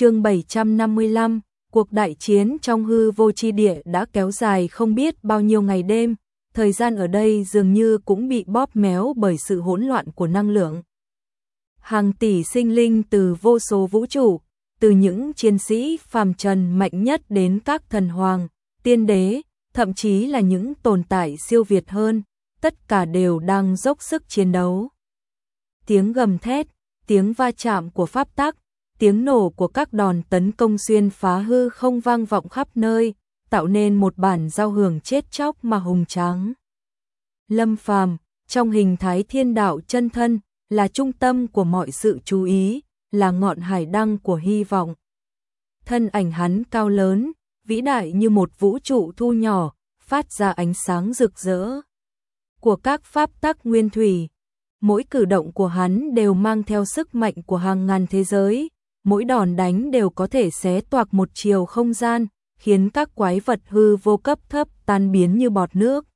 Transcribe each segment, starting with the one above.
chương 755, cuộc đại chiến trong hư vô chi địa đã kéo dài không biết bao nhiêu ngày đêm, thời gian ở đây dường như cũng bị bóp méo bởi sự hỗn loạn của năng lượng. Hàng tỷ sinh linh từ vô số vũ trụ, từ những chiến sĩ phàm trần mạnh nhất đến các thần hoàng, tiên đế, thậm chí là những tồn tại siêu việt hơn, tất cả đều đang dốc sức chiến đấu. Tiếng gầm thét, tiếng va chạm của pháp tắc, tiếng nổ của các đòn tấn công xuyên phá hư không vang vọng khắp nơi, tạo nên một bản giao hưởng chết chóc mà hùng tráng. Lâm Phàm, trong hình thái thiên đạo chân thân, là trung tâm của mọi sự chú ý, là ngọn hải đăng của hy vọng. Thân ảnh hắn cao lớn, vĩ đại như một vũ trụ thu nhỏ, phát ra ánh sáng rực rỡ. Của các pháp tắc nguyên thủy, mỗi cử động của hắn đều mang theo sức mạnh của hàng ngàn thế giới, mỗi đòn đánh đều có thể xé toạc một chiều không gian, khiến các quái vật hư vô cấp thấp tan biến như bọt nước.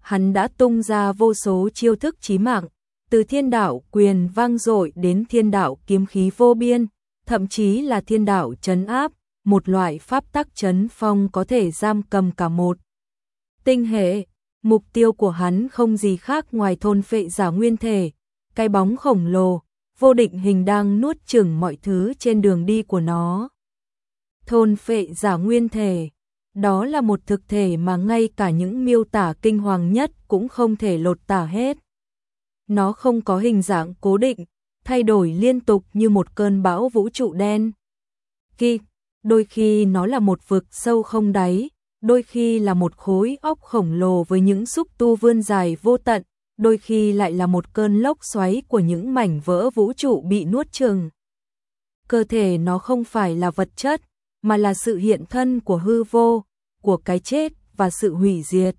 Hắn đã tung ra vô số chiêu thức chí mạng, từ thiên đạo quyền vang dội đến thiên đạo kiếm khí vô biên, thậm chí là thiên đạo chấn áp, một loại pháp tắc chấn phong có thể giam cầm cả một. Tinh hệ, mục tiêu của hắn không gì khác ngoài thôn phệ giả nguyên thể, cái bóng khổng lồ, vô định hình đang nuốt chửng mọi thứ trên đường đi của nó. Thôn phệ giả nguyên thể, đó là một thực thể mà ngay cả những miêu tả kinh hoàng nhất cũng không thể lột tả hết. Nó không có hình dạng cố định, thay đổi liên tục như một cơn bão vũ trụ đen. Khi, đôi khi nó là một vực sâu không đáy, đôi khi là một khối óc khổng lồ với những xúc tu vươn dài vô tận, đôi khi lại là một cơn lốc xoáy của những mảnh vỡ vũ trụ bị nuốt chừng. Cơ thể nó không phải là vật chất, mà là sự hiện thân của hư vô, của cái chết và sự hủy diệt.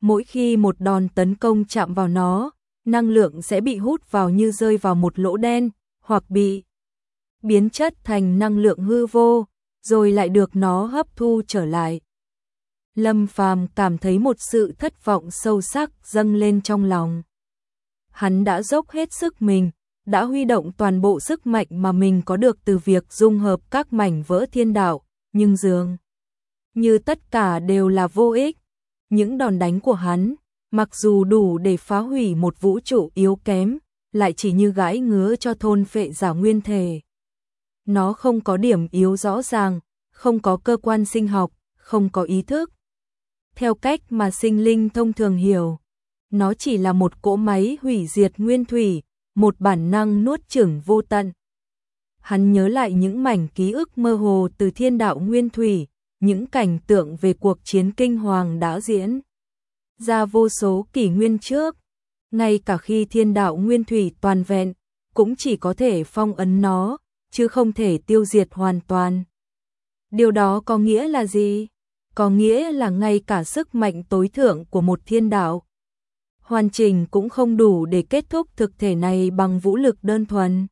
Mỗi khi một đòn tấn công chạm vào nó, năng lượng sẽ bị hút vào như rơi vào một lỗ đen, hoặc bị biến chất thành năng lượng hư vô, rồi lại được nó hấp thu trở lại. Lâm Phàm cảm thấy một sự thất vọng sâu sắc dâng lên trong lòng. Hắn đã dốc hết sức mình, đã huy động toàn bộ sức mạnh mà mình có được từ việc dung hợp các mảnh vỡ thiên đạo, nhưng dường như tất cả đều là vô ích. Những đòn đánh của hắn, mặc dù đủ để phá hủy một vũ trụ yếu kém, lại chỉ như gãi ngứa cho thôn phệ giả nguyên thể. Nó không có điểm yếu rõ ràng, không có cơ quan sinh học, không có ý thức, theo cách mà sinh linh thông thường hiểu. Nó chỉ là một cỗ máy hủy diệt nguyên thủy, một bản năng nuốt chửng vô tận. Hắn nhớ lại những mảnh ký ức mơ hồ từ thiên đạo nguyên thủy, những cảnh tượng về cuộc chiến kinh hoàng đã diễn ra vô số kỷ nguyên trước. Ngay cả khi thiên đạo nguyên thủy toàn vẹn, cũng chỉ có thể phong ấn nó, chứ không thể tiêu diệt hoàn toàn. Điều đó có nghĩa là gì? Có nghĩa là ngay cả sức mạnh tối thượng của một thiên đạo. Hoàn chỉnh cũng không đủ để kết thúc thực thể này bằng vũ lực đơn thuần.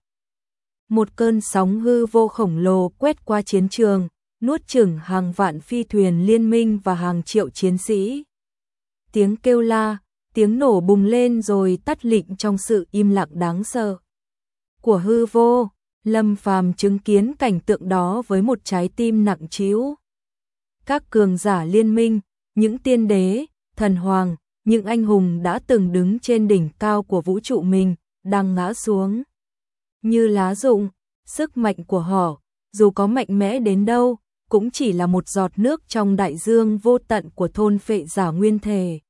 Một cơn sóng hư vô khổng lồ quét qua chiến trường, nuốt chửng hàng vạn phi thuyền liên minh và hàng triệu chiến sĩ. Tiếng kêu la, tiếng nổ bùng lên rồi tắt lịnh trong sự im lặng đáng sợ. Của hư vô, Lâm Phàm chứng kiến cảnh tượng đó với một trái tim nặng trĩu các cường giả liên minh, những tiên đế, thần hoàng, những anh hùng đã từng đứng trên đỉnh cao của vũ trụ mình, đang ngã xuống. Như lá rụng, sức mạnh của họ, dù có mạnh mẽ đến đâu, cũng chỉ là một giọt nước trong đại dương vô tận của thôn phệ giả nguyên thể.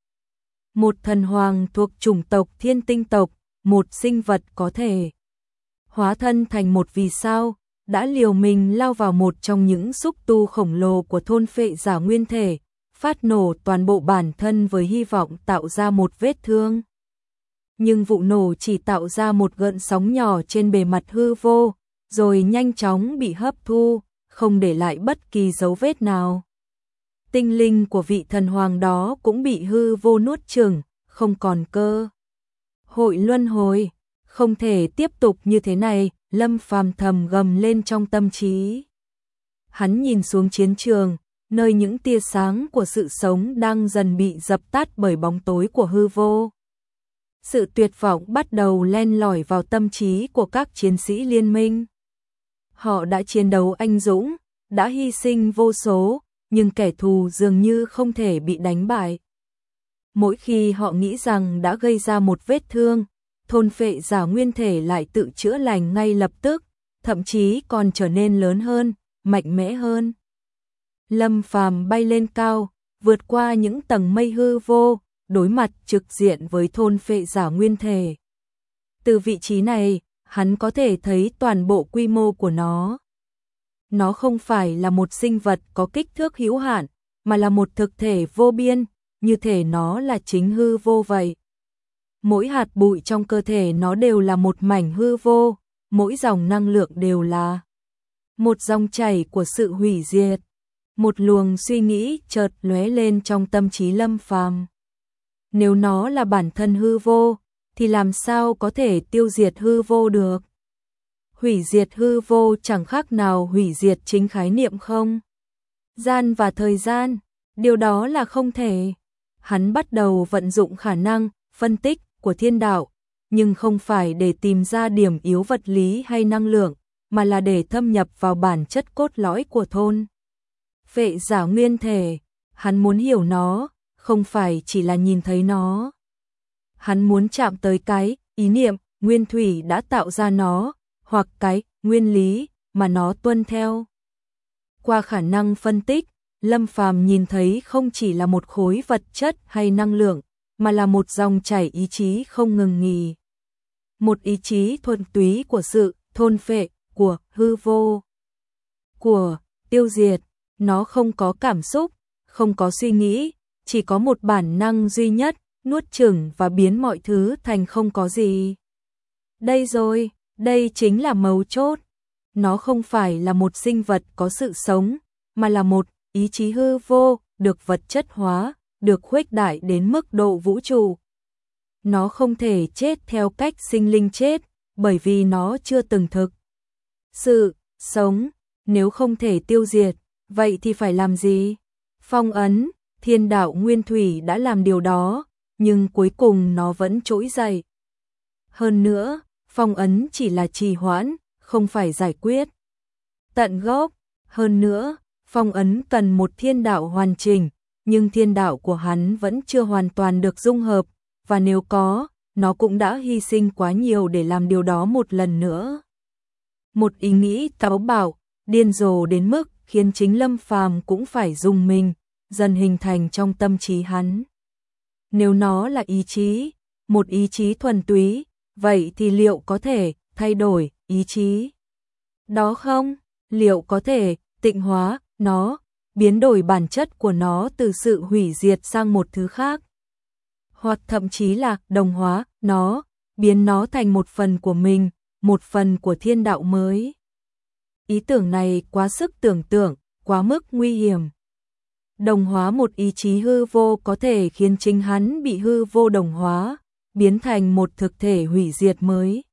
Một thần hoàng thuộc chủng tộc thiên tinh tộc, một sinh vật có thể hóa thân thành một vì sao, đã liều mình lao vào một trong những xúc tu khổng lồ của thôn phệ giả nguyên thể, phát nổ toàn bộ bản thân với hy vọng tạo ra một vết thương. Nhưng vụ nổ chỉ tạo ra một gợn sóng nhỏ trên bề mặt hư vô, rồi nhanh chóng bị hấp thu, không để lại bất kỳ dấu vết nào. Tinh linh của vị thần hoàng đó cũng bị hư vô nuốt chửng, không còn cơ. Hội luân hồi, không thể tiếp tục như thế này, Lâm Phàm thầm gầm lên trong tâm trí. Hắn nhìn xuống chiến trường, nơi những tia sáng của sự sống đang dần bị dập tắt bởi bóng tối của hư vô. Sự tuyệt vọng bắt đầu len lỏi vào tâm trí của các chiến sĩ liên minh. Họ đã chiến đấu anh dũng, đã hy sinh vô số, nhưng kẻ thù dường như không thể bị đánh bại. Mỗi khi họ nghĩ rằng đã gây ra một vết thương, thôn phệ giả nguyên thể lại tự chữa lành ngay lập tức, thậm chí còn trở nên lớn hơn, mạnh mẽ hơn. Lâm Phàm bay lên cao, vượt qua những tầng mây hư vô, đối mặt trực diện với thôn phệ giả nguyên thể. Từ vị trí này, hắn có thể thấy toàn bộ quy mô của nó. Nó không phải là một sinh vật có kích thước hữu hạn, mà là một thực thể vô biên, như thể nó là chính hư vô vậy. Mỗi hạt bụi trong cơ thể nó đều là một mảnh hư vô, mỗi dòng năng lượng đều là một dòng chảy của sự hủy diệt. Một luồng suy nghĩ chợt lóe lên trong tâm trí Lâm Phàm. Nếu nó là bản thân hư vô, thì làm sao có thể tiêu diệt hư vô được? Hủy diệt hư vô chẳng khác nào hủy diệt chính khái niệm không? Gian và thời gian, điều đó là không thể. Hắn bắt đầu vận dụng khả năng, phân tích của thiên đạo, nhưng không phải để tìm ra điểm yếu vật lý hay năng lượng, mà là để thâm nhập vào bản chất cốt lõi của thôn. Vệ giả nguyên thể, hắn muốn hiểu nó, không phải chỉ là nhìn thấy nó. Hắn muốn chạm tới cái ý niệm nguyên thủy đã tạo ra nó, hoặc cái nguyên lý mà nó tuân theo. Qua khả năng phân tích, Lâm Phàm nhìn thấy không chỉ là một khối vật chất hay năng lượng, mà là một dòng chảy ý chí không ngừng nghỉ. Một ý chí thuần túy của sự thôn phệ, của hư vô, của tiêu diệt, nó không có cảm xúc, không có suy nghĩ, chỉ có một bản năng duy nhất, nuốt chửng và biến mọi thứ thành không có gì. Đây rồi, đây chính là mấu chốt. Nó không phải là một sinh vật có sự sống, mà là một ý chí hư vô, được vật chất hóa, được khuếch đại đến mức độ vũ trụ. Nó không thể chết theo cách sinh linh chết, bởi vì nó chưa từng thực. Sự sống, nếu không thể tiêu diệt, vậy thì phải làm gì? Phong ấn, thiên đạo nguyên thủy đã làm điều đó, nhưng cuối cùng nó vẫn trỗi dậy. Hơn nữa, phong ấn chỉ là trì hoãn, không phải giải quyết. Tận gốc, hơn nữa, phong ấn cần một thiên đạo hoàn chỉnh, nhưng thiên đạo của hắn vẫn chưa hoàn toàn được dung hợp, và nếu có, nó cũng đã hy sinh quá nhiều để làm điều đó một lần nữa. Một ý nghĩ táo bạo, điên rồ đến mức khiến chính Lâm Phàm cũng phải dùng mình, dần hình thành trong tâm trí hắn. Nếu nó là ý chí, một ý chí thuần túy, vậy thì liệu có thể thay đổi ý chí? Đó không? Liệu có thể tịnh hóa nó, biến đổi bản chất của nó từ sự hủy diệt sang một thứ khác? Hoặc thậm chí là đồng hóa nó, biến nó thành một phần của mình, một phần của thiên đạo mới. Ý tưởng này quá sức tưởng tượng, quá mức nguy hiểm. Đồng hóa một ý chí hư vô có thể khiến chính hắn bị hư vô đồng hóa, biến thành một thực thể hủy diệt mới.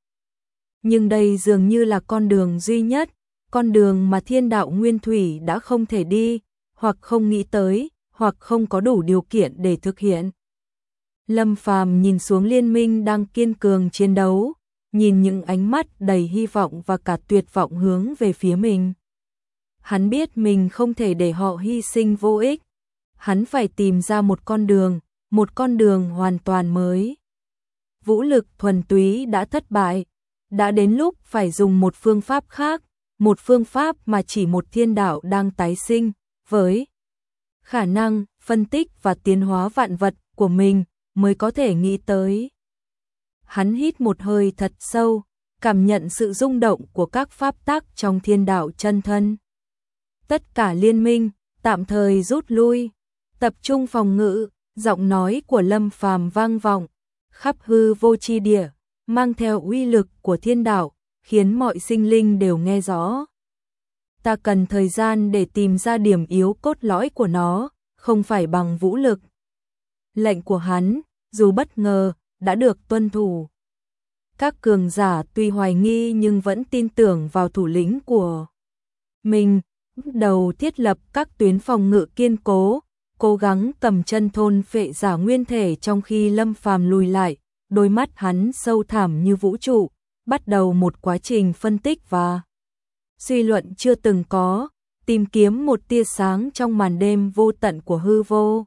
Nhưng đây dường như là con đường duy nhất, con đường mà thiên đạo nguyên thủy đã không thể đi, hoặc không nghĩ tới, hoặc không có đủ điều kiện để thực hiện. Lâm Phàm nhìn xuống liên minh đang kiên cường chiến đấu, nhìn những ánh mắt đầy hy vọng và cả tuyệt vọng hướng về phía mình. Hắn biết mình không thể để họ hy sinh vô ích. Hắn phải tìm ra một con đường, một con đường hoàn toàn mới. Vũ lực thuần túy đã thất bại, đã đến lúc phải dùng một phương pháp khác, một phương pháp mà chỉ một thiên đạo đang tái sinh, với khả năng phân tích và tiến hóa vạn vật của mình mới có thể nghĩ tới. Hắn hít một hơi thật sâu, cảm nhận sự rung động của các pháp tắc trong thiên đạo chân thân. Tất cả liên minh, tạm thời rút lui, tập trung phòng ngự, giọng nói của Lâm Phàm vang vọng, khắp hư vô chi địa, mang theo uy lực của thiên đạo, khiến mọi sinh linh đều nghe rõ. Ta cần thời gian để tìm ra điểm yếu cốt lõi của nó, không phải bằng vũ lực. Lệnh của hắn, dù bất ngờ, đã được tuân thủ. Các cường giả tuy hoài nghi nhưng vẫn tin tưởng vào thủ lĩnh của mình, đầu thiết lập các tuyến phòng ngự kiên cố, cố gắng cầm chân thôn phệ giả nguyên thể trong khi Lâm Phàm lùi lại, đôi mắt hắn sâu thẳm như vũ trụ, bắt đầu một quá trình phân tích và suy luận chưa từng có, tìm kiếm một tia sáng trong màn đêm vô tận của hư vô.